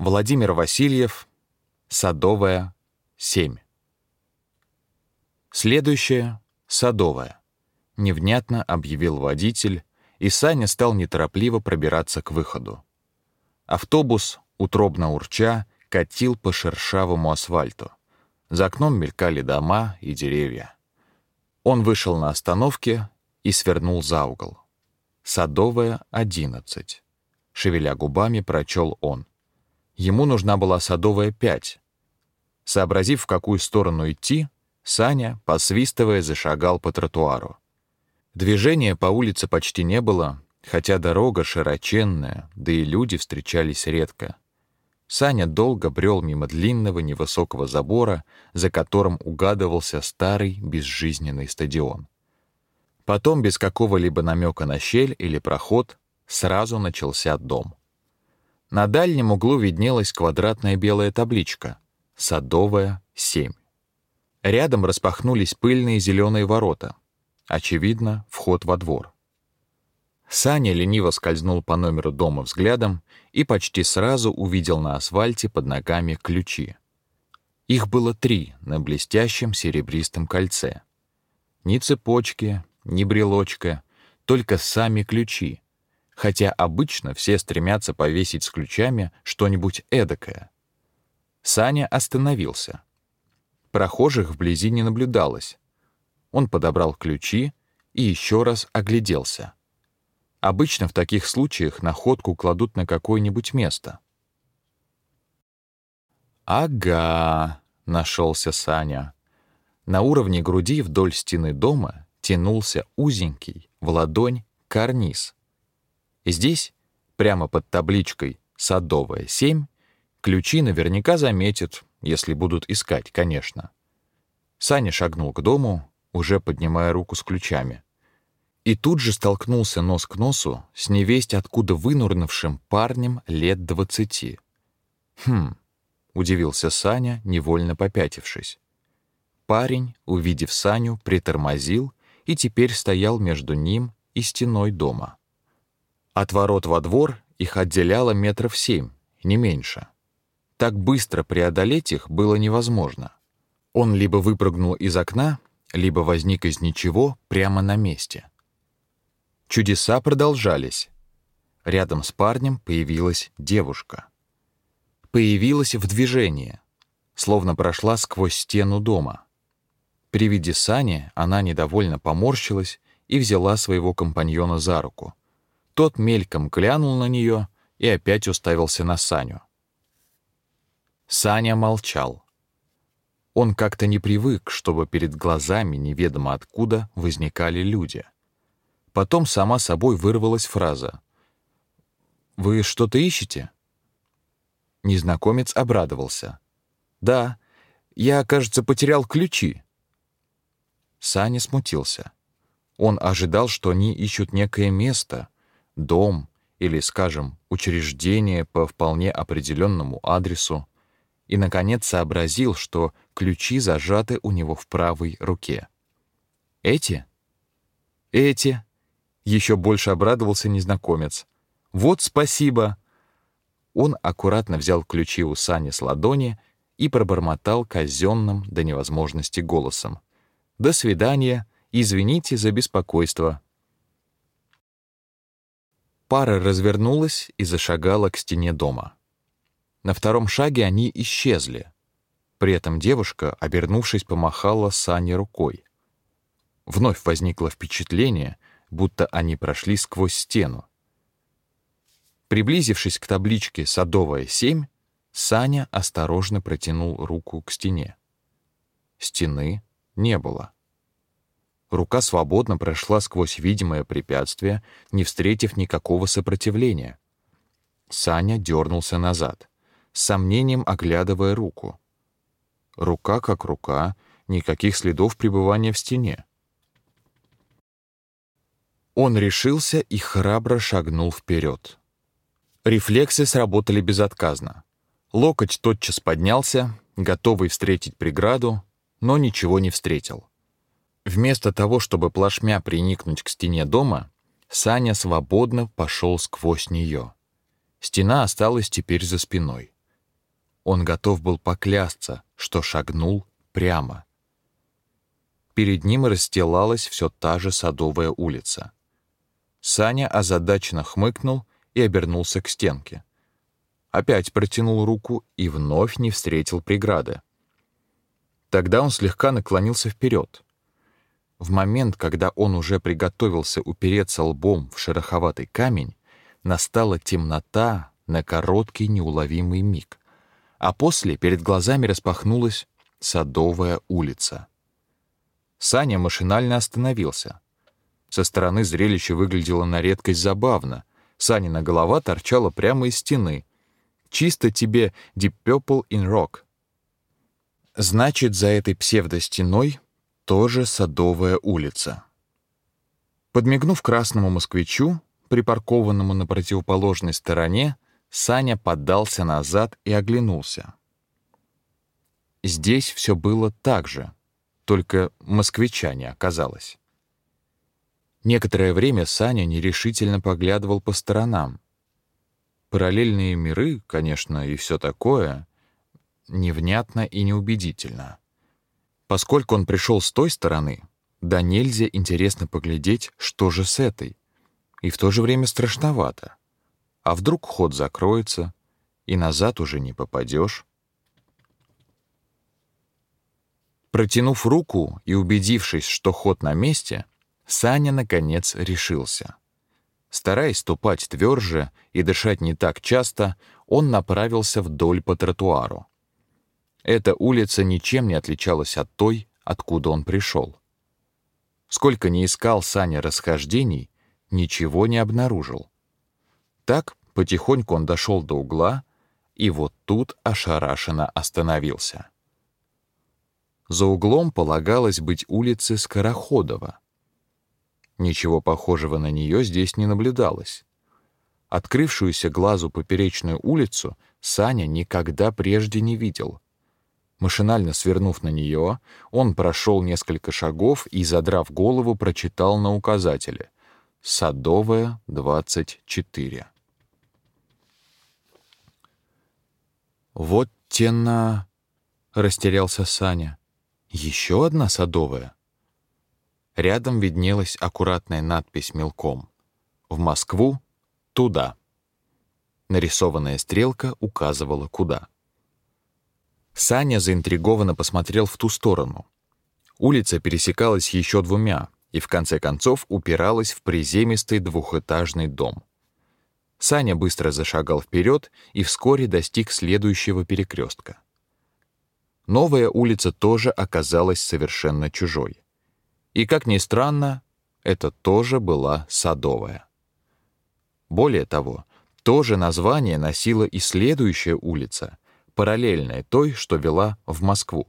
Владимир Васильев, Садовая, 7. Следующее — Садовая. Невнятно объявил водитель, и Саня стал неторопливо пробираться к выходу. Автобус, утробно урча, катил по шершавому асфальту. За окном мелькали дома и деревья. Он вышел на остановке и свернул за угол. Садовая, 11. Шевеля губами, прочел он. Ему нужна была Садовая, 5. Сообразив, в какую сторону идти, Саня, посвистывая, зашагал по тротуару. Движения по улице почти не было, хотя дорога широченная, да и люди встречались редко. Саня долго брел мимо длинного невысокого забора, за которым угадывался старый безжизненный стадион. Потом, без какого-либо намека на щель или проход, сразу начался дом. На дальнем углу виднелась квадратная белая табличка «Садовая, 7». Рядом распахнулись пыльные зеленые ворота. Очевидно, вход во двор. Саня лениво скользнул по номеру дома взглядом и почти сразу увидел на асфальте под ногами ключи. Их было три на блестящем серебристом кольце. Ни цепочки, ни брелочка, только сами ключи, хотя обычно все стремятся повесить с ключами что-нибудь эдакое. Саня остановился. Прохожих вблизи не наблюдалось. Он подобрал ключи и еще раз огляделся. Обычно в таких случаях находку кладут на какое-нибудь место. «Ага», — нашелся Саня. На уровне груди вдоль стены дома тянулся узенький, в ладонь, карниз. Здесь, прямо под табличкой «Садовая 7», ключи наверняка заметят, если будут искать, конечно. Саня шагнул к дому, уже поднимая руку с ключами и тут же столкнулся нос к носу с невесть откуда вынурнувшим парнем лет двадцати. «Хм», — удивился Саня, невольно попятившись. Парень, увидев Саню, притормозил и теперь стоял между ним и стеной дома. От ворот во двор их отделяло метров семь, не меньше. Так быстро преодолеть их было невозможно. Он либо выпрыгнул из окна, либо возник из ничего прямо на месте. Чудеса продолжались. Рядом с парнем появилась девушка. Появилась в движении, словно прошла сквозь стену дома. При виде Сани она недовольно поморщилась и взяла своего компаньона за руку. Тот мельком глянул на нее и опять уставился на Саню. Саня молчал. Он как-то не привык, чтобы перед глазами неведомо откуда возникали люди — Потом сама собой вырвалась фраза. «Вы что-то ищете?» Незнакомец обрадовался. «Да, я, кажется, потерял ключи». Саня смутился. Он ожидал, что они ищут некое место, дом или, скажем, учреждение по вполне определенному адресу, и, наконец, сообразил, что ключи зажаты у него в правой руке. «Эти?» «Эти», еще больше обрадовался незнакомец. «Вот спасибо!» Он аккуратно взял ключи у Сани с ладони и пробормотал казенным до невозможности голосом. «До свидания, извините за беспокойство». Пара развернулась и зашагала к стене дома. На втором шаге они исчезли. При этом девушка, обернувшись, помахала Сане рукой. Вновь возникло впечатление — будто они прошли сквозь стену. Приблизившись к табличке «Садовая 7», Саня осторожно протянул руку к стене. Стены не было. Рука свободно прошла сквозь видимое препятствие, не встретив никакого сопротивления. Саня дернулся назад, сомнением оглядывая руку. Рука как рука, никаких следов пребывания в стене. Он решился и храбро шагнул вперед. Рефлексы сработали безотказно. Локоть тотчас поднялся, готовый встретить преграду, но ничего не встретил. Вместо того, чтобы плашмя приникнуть к стене дома, Саня свободно пошел сквозь нее. Стена осталась теперь за спиной. Он готов был поклясться, что шагнул прямо. Перед ним расстилалась все та же садовая улица. Саня озадаченно хмыкнул и обернулся к стенке. Опять протянул руку и вновь не встретил преграды. Тогда он слегка наклонился вперед. В момент, когда он уже приготовился упереться лбом в шероховатый камень, настала темнота на короткий неуловимый миг, а после перед глазами распахнулась Садовая улица. Саня машинально остановился. Со стороны зрелище выглядело на редкость забавно. Санина голова торчала прямо из стены. Чисто тебе Deep Purple in Rock. Значит, за этой псевдостеной тоже Садовая улица. Подмигнув красному москвичу, припаркованному на противоположной стороне, Саня поддался назад и оглянулся. Здесь все было так же, только москвича не оказалось. Некоторое время Саня нерешительно поглядывал по сторонам. Параллельные миры, конечно, и все такое, невнятно и неубедительно. Поскольку он пришел с той стороны, да нельзя интересно поглядеть, что же с этой, и в то же время страшновато. А вдруг ход закроется, и назад уже не попадешь? Протянув руку и убедившись, что ход на месте, Саня, наконец, решился. Стараясь ступать тверже и дышать не так часто, он направился вдоль по тротуару. Эта улица ничем не отличалась от той, откуда он пришел. Сколько ни искал Саня расхождений, ничего не обнаружил. Так потихоньку он дошел до угла, и вот тут ошарашенно остановился. За углом полагалось быть улице Скороходова. Ничего похожего на нее здесь не наблюдалось. Открывшуюся глазу поперечную улицу Саня никогда прежде не видел. Машинально свернув на нее, он прошел несколько шагов и, задрав голову, прочитал на указателе «Садовая, 24». «Вот тена...» — растерялся Саня. Еще одна садовая. Рядом виднелась аккуратная надпись мелком. В Москву туда. Нарисованная стрелка указывала куда. Саня заинтригованно посмотрел в ту сторону. Улица пересекалась еще двумя и в конце концов упиралась в приземистый двухэтажный дом. Саня быстро зашагал вперед и вскоре достиг следующего перекрестка. Новая улица тоже оказалась совершенно чужой. И, как ни странно, это тоже была Садовая. Более того, то же название носила и следующая улица, параллельная той, что вела в Москву.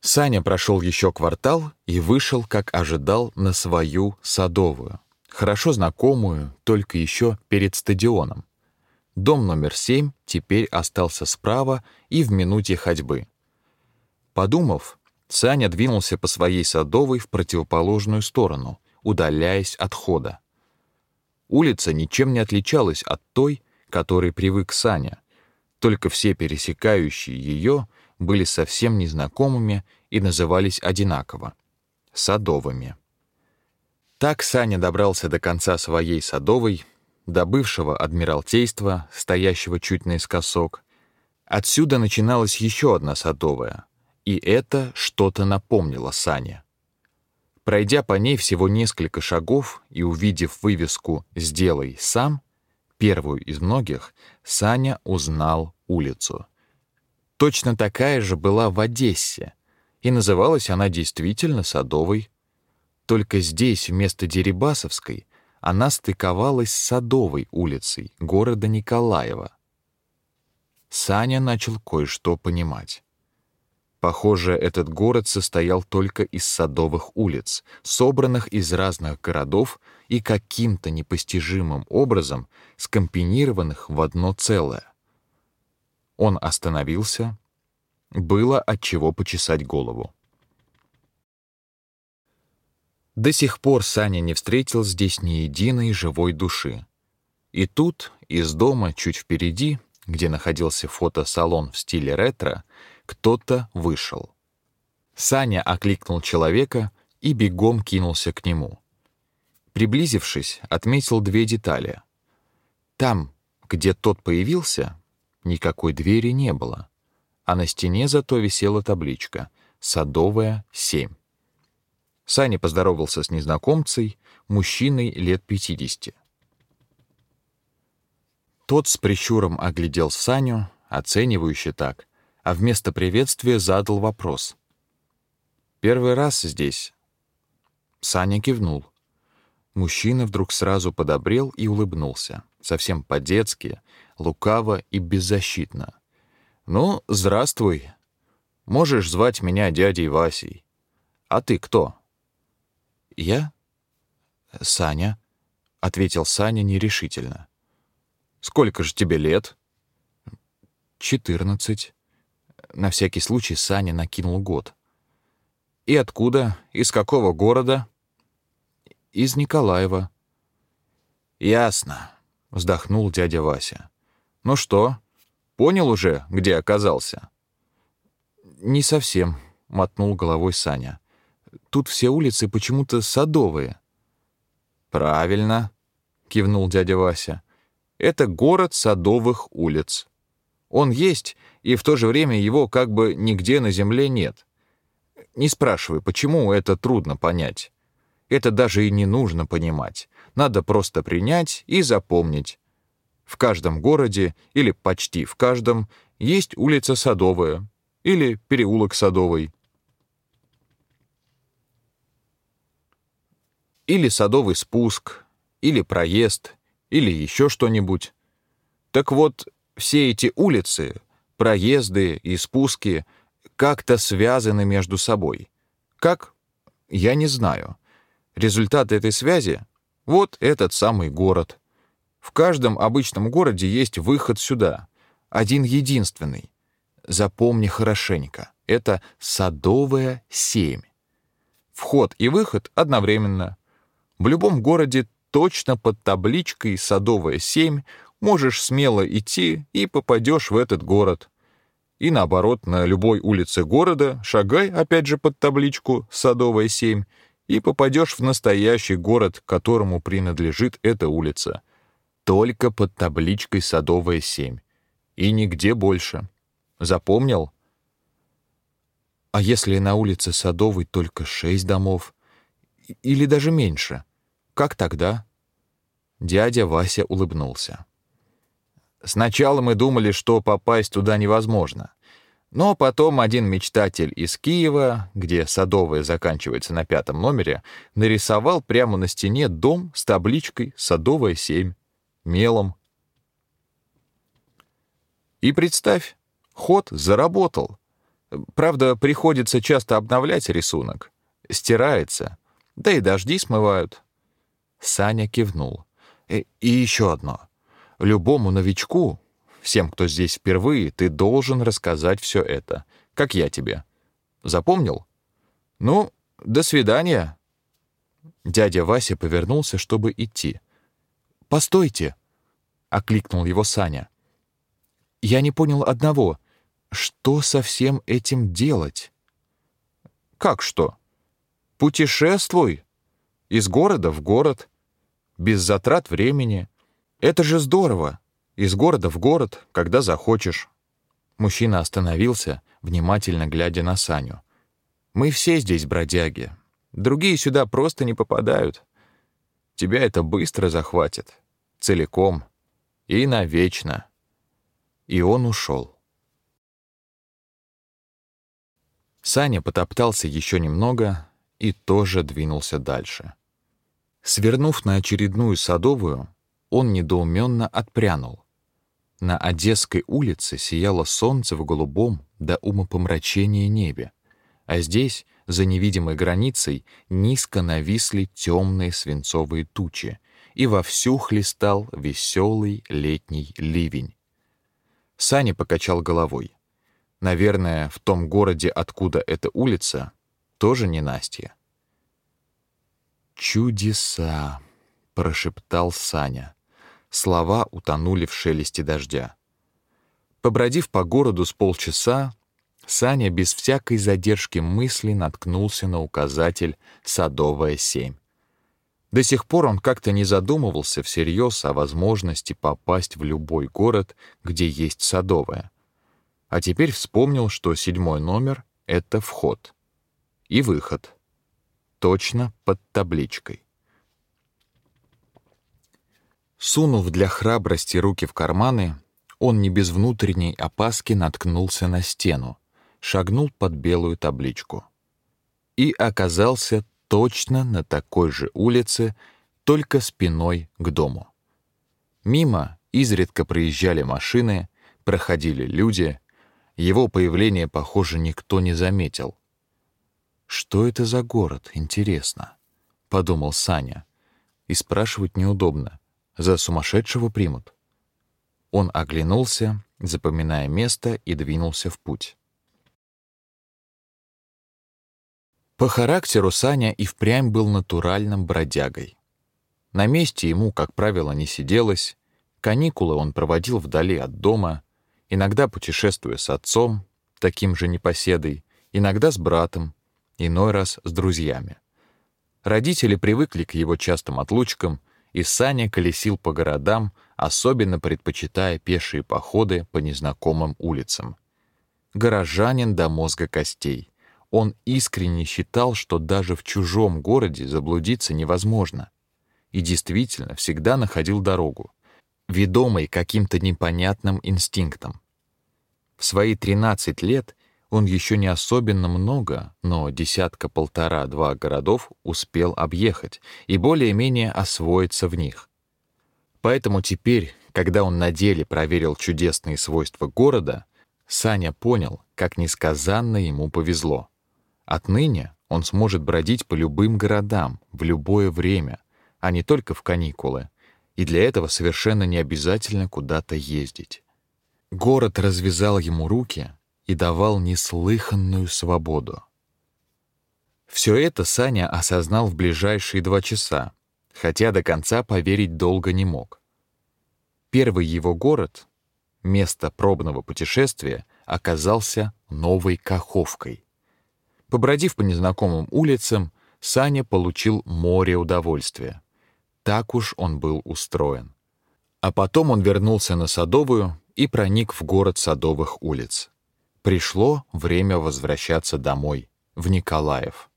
Саня прошел еще квартал и вышел, как ожидал, на свою Садовую, хорошо знакомую, только еще перед стадионом. Дом номер семь теперь остался справа и в минуте ходьбы. Подумав, Саня двинулся по своей садовой в противоположную сторону, удаляясь от хода. Улица ничем не отличалась от той, которой привык Саня, только все пересекающие ее были совсем незнакомыми и назывались одинаково — садовыми. Так Саня добрался до конца своей садовой, до бывшего адмиралтейства, стоящего чуть наискосок. Отсюда начиналась еще одна садовая — и это что-то напомнило Сане. Пройдя по ней всего несколько шагов и увидев вывеску «Сделай сам», первую из многих, Саня узнал улицу. Точно такая же была в Одессе, и называлась она действительно Садовой. Только здесь вместо Дерибасовской она стыковалась с Садовой улицей города Николаева. Саня начал кое-что понимать. Похоже, этот город состоял только из садовых улиц, собранных из разных городов и каким-то непостижимым образом скомпинированных в одно целое. Он остановился. Было от чего почесать голову. До сих пор Саня не встретил здесь ни единой живой души. И тут, из дома, чуть впереди, где находился фотосалон в стиле ретро, кто-то вышел. Саня окликнул человека и бегом кинулся к нему. Приблизившись, отметил две детали. Там, где тот появился, никакой двери не было, а на стене зато висела табличка «Садовая, 7». Саня поздоровался с незнакомцей, мужчиной лет пятидесяти. Тот с прищуром оглядел Саню, оценивающе так, а вместо приветствия задал вопрос. «Первый раз здесь?» Саня кивнул. Мужчина вдруг сразу подобрел и улыбнулся, совсем по-детски, лукаво и беззащитно. «Ну, здравствуй. Можешь звать меня дядей Васей. А ты кто?» «Я?» «Саня», — ответил Саня нерешительно. Сколько же тебе лет? Четырнадцать. На всякий случай Саня накинул год. И откуда? Из какого города? Из Николаева. Ясно, вздохнул дядя Вася. Ну что, понял уже, где оказался? Не совсем, мотнул головой Саня. Тут все улицы почему-то садовые. Правильно, кивнул дядя Вася. Это город садовых улиц. Он есть, и в то же время его как бы нигде на земле нет. Не спрашивай, почему это трудно понять. Это даже и не нужно понимать. Надо просто принять и запомнить. В каждом городе, или почти в каждом, есть улица Садовая или переулок Садовый. Или садовый спуск, или проезд, или еще что-нибудь. Так вот, все эти улицы, проезды и спуски как-то связаны между собой. Как? Я не знаю. Результат этой связи — вот этот самый город. В каждом обычном городе есть выход сюда. Один единственный. Запомни хорошенько. Это Садовая 7. Вход и выход одновременно. В любом городе точно под табличкой «Садовая 7» можешь смело идти и попадешь в этот город. И наоборот, на любой улице города шагай опять же под табличку «Садовая 7» и попадешь в настоящий город, которому принадлежит эта улица. Только под табличкой «Садовая 7». И нигде больше. Запомнил? А если на улице Садовой только шесть домов? Или даже меньше? Как тогда? Дядя Вася улыбнулся. Сначала мы думали, что попасть туда невозможно. Но потом один мечтатель из Киева, где Садовая заканчивается на пятом номере, нарисовал прямо на стене дом с табличкой «Садовая 7» мелом. И представь, ход заработал. Правда, приходится часто обновлять рисунок. Стирается, да и дожди смывают. Саня кивнул. И, и еще одно. Любому новичку, всем, кто здесь впервые, ты должен рассказать все это, как я тебе. Запомнил? Ну, до свидания. Дядя Вася повернулся, чтобы идти. «Постойте!» — окликнул его Саня. «Я не понял одного. Что со всем этим делать?» «Как что? Путешествуй. Из города в город без затрат времени. Это же здорово. Из города в город, когда захочешь. Мужчина остановился, внимательно глядя на Саню. Мы все здесь бродяги. Другие сюда просто не попадают. Тебя это быстро захватит. Целиком. И навечно. И он ушел. Саня потоптался еще немного и тоже двинулся дальше. Свернув на очередную садовую, он недоуменно отпрянул. На Одесской улице сияло солнце в голубом до умопомрачения небе, а здесь, за невидимой границей, низко нависли темные свинцовые тучи, и вовсю хлестал веселый летний ливень. Саня покачал головой. Наверное, в том городе, откуда эта улица, тоже не Настя. «Чудеса!» — прошептал Саня. Слова утонули в шелесте дождя. Побродив по городу с полчаса, Саня без всякой задержки мысли наткнулся на указатель «Садовая 7». До сих пор он как-то не задумывался всерьез о возможности попасть в любой город, где есть Садовая. А теперь вспомнил, что седьмой номер — это вход. И выход. Точно под табличкой. Сунув для храбрости руки в карманы, он не без внутренней опаски наткнулся на стену, шагнул под белую табличку и оказался точно на такой же улице, только спиной к дому. Мимо изредка проезжали машины, проходили люди. Его появление, похоже, никто не заметил. Что это за город, интересно, подумал Саня. И спрашивать неудобно. За сумасшедшего примут. Он оглянулся, запоминая место, и двинулся в путь. По характеру Саня и впрямь был натуральным бродягой. На месте ему, как правило, не сиделось, каникулы он проводил вдали от дома, иногда путешествуя с отцом, таким же непоседой, иногда с братом, иной раз с друзьями. Родители привыкли к его частым отлучкам, и Саня колесил по городам, особенно предпочитая пешие походы по незнакомым улицам. Горожанин до мозга костей. Он искренне считал, что даже в чужом городе заблудиться невозможно. И действительно всегда находил дорогу, ведомый каким-то непонятным инстинктом. В свои 13 лет он еще не особенно много, но десятка-полтора-два городов успел объехать и более-менее освоиться в них. Поэтому теперь, когда он на деле проверил чудесные свойства города, Саня понял, как несказанно ему повезло. Отныне он сможет бродить по любым городам в любое время, а не только в каникулы, и для этого совершенно не обязательно куда-то ездить. Город развязал ему руки и давал неслыханную свободу. Все это Саня осознал в ближайшие два часа, хотя до конца поверить долго не мог. Первый его город, место пробного путешествия, оказался Новой Каховкой. Побродив по незнакомым улицам, Саня получил море удовольствия. Так уж он был устроен. А потом он вернулся на Садовую и проник в город Садовых улиц. Пришло время возвращаться домой, в Николаев.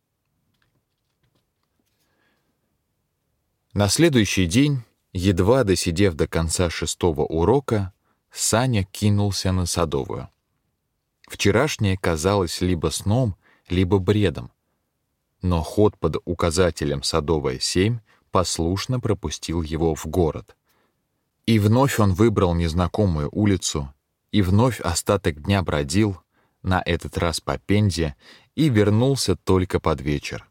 На следующий день, едва досидев до конца шестого урока, Саня кинулся на Садовую. Вчерашнее казалось либо сном, либо бредом. Но ход под указателем «Садовая 7» послушно пропустил его в город. И вновь он выбрал незнакомую улицу, и вновь остаток дня бродил, на этот раз по Пензе, и вернулся только под вечер.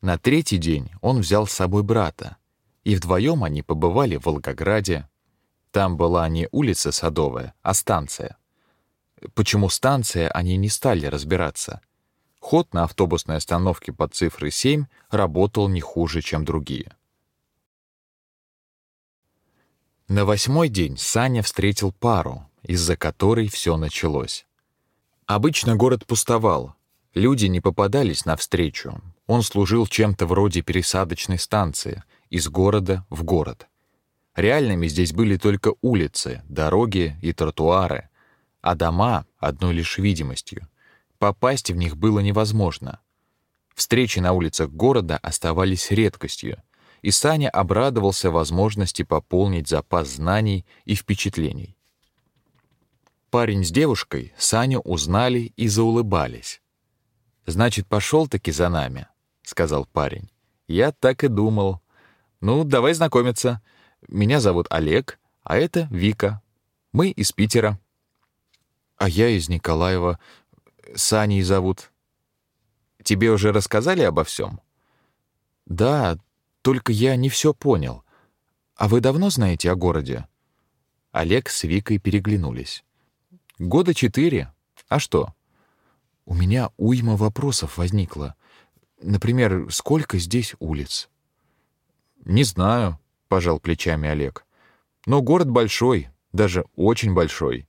На третий день он взял с собой брата, и вдвоем они побывали в Волгограде. Там была не улица Садовая, а станция. Почему станция, они не стали разбираться. Ход на автобусной остановке под цифрой 7 работал не хуже, чем другие. На восьмой день Саня встретил пару, из-за которой все началось. Обычно город пустовал, люди не попадались навстречу, он служил чем-то вроде пересадочной станции из города в город. Реальными здесь были только улицы, дороги и тротуары, а дома — одной лишь видимостью. Попасть в них было невозможно. Встречи на улицах города оставались редкостью, и Саня обрадовался возможности пополнить запас знаний и впечатлений. Парень с девушкой Саню узнали и заулыбались. «Значит, пошел-таки за нами», сказал парень. Я так и думал. Ну, давай знакомиться. Меня зовут Олег, а это Вика. Мы из Питера. А я из Николаева. Саней зовут. Тебе уже рассказали обо всем? Да, только я не все понял. А вы давно знаете о городе? Олег с Викой переглянулись. Года четыре. А что? У меня уйма вопросов возникло. Например, сколько здесь улиц? Не знаю, пожал плечами Олег. Но город большой, даже очень большой.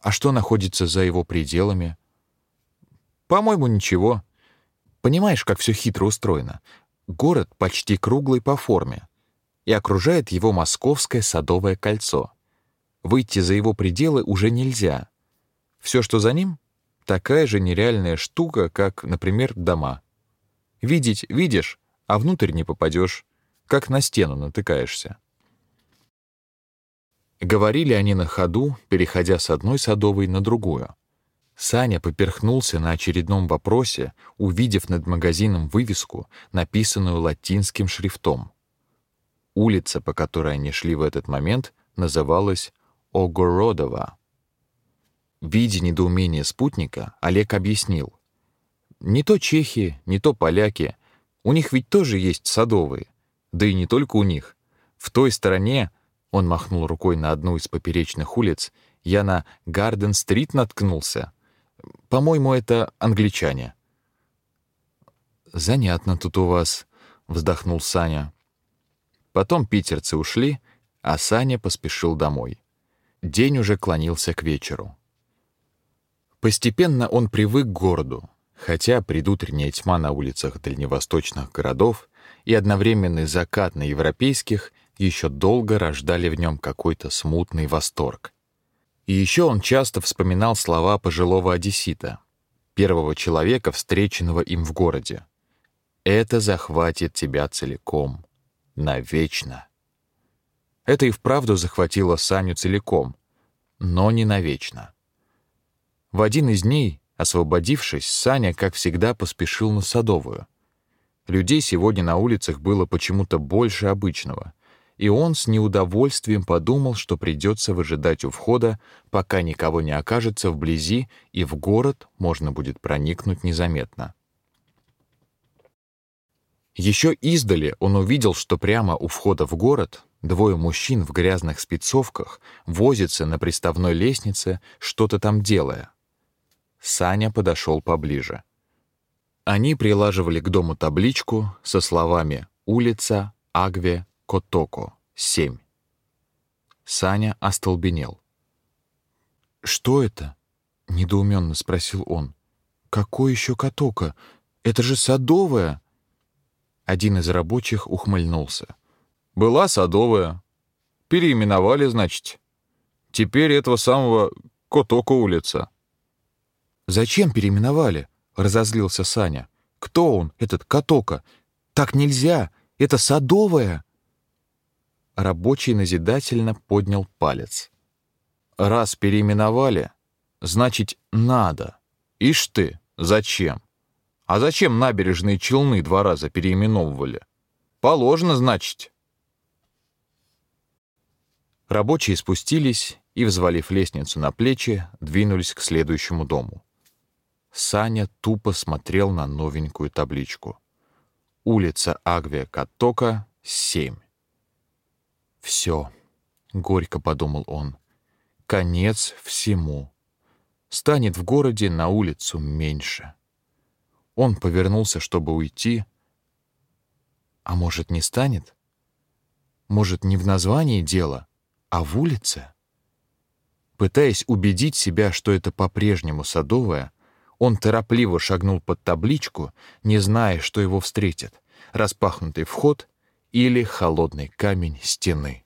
А что находится за его пределами? По-моему, ничего. Понимаешь, как все хитро устроено? Город почти круглый по форме, и окружает его московское садовое кольцо. Выйти за его пределы уже нельзя. Все, что за ним, такая же нереальная штука, как, например, дома. Видеть видишь, а внутрь не попадешь, как на стену натыкаешься. Говорили они на ходу, переходя с одной садовой на другую. Саня поперхнулся на очередном вопросе, увидев над магазином вывеску, написанную латинским шрифтом. Улица, по которой они шли в этот момент, называлась Огородова. Видя недоумение спутника, Олег объяснил. «Не то чехи, не то поляки. У них ведь тоже есть садовые. Да и не только у них. В той стороне, он махнул рукой на одну из поперечных улиц, я на Гарден-стрит наткнулся. По-моему, это англичане. «Занятно тут у вас», — вздохнул Саня. Потом питерцы ушли, а Саня поспешил домой. День уже клонился к вечеру. Постепенно он привык к городу, хотя предутренняя тьма на улицах дальневосточных городов и одновременный закат на европейских еще долго рождали в нем какой-то смутный восторг. И еще он часто вспоминал слова пожилого одессита, первого человека, встреченного им в городе. «Это захватит тебя целиком, навечно». Это и вправду захватило Саню целиком, но не навечно. В один из дней, освободившись, Саня, как всегда, поспешил на Садовую. Людей сегодня на улицах было почему-то больше обычного — и он с неудовольствием подумал, что придется выжидать у входа, пока никого не окажется вблизи, и в город можно будет проникнуть незаметно. Еще издали он увидел, что прямо у входа в город двое мужчин в грязных спецовках возятся на приставной лестнице, что-то там делая. Саня подошел поближе. Они прилаживали к дому табличку со словами «Улица Агве Котоко, 7. Саня остолбенел. «Что это?» — недоуменно спросил он. «Какой еще Котоко? Это же Садовая!» Один из рабочих ухмыльнулся. «Была Садовая. Переименовали, значит. Теперь этого самого Котоко улица». «Зачем переименовали?» — разозлился Саня. «Кто он, этот Котоко? Так нельзя! Это Садовая!» Рабочий назидательно поднял палец. «Раз переименовали, значит, надо. Ишь ты, зачем? А зачем набережные Челны два раза переименовывали? Положено, значит». Рабочие спустились и, взвалив лестницу на плечи, двинулись к следующему дому. Саня тупо смотрел на новенькую табличку. Улица Агвия Каттока, 7. Все, горько подумал он. Конец всему. Станет в городе на улицу меньше. Он повернулся, чтобы уйти. А может, не станет? Может, не в названии дело, а в улице? Пытаясь убедить себя, что это по-прежнему садовое, он торопливо шагнул под табличку, не зная, что его встретит — распахнутый вход или холодный камень стены.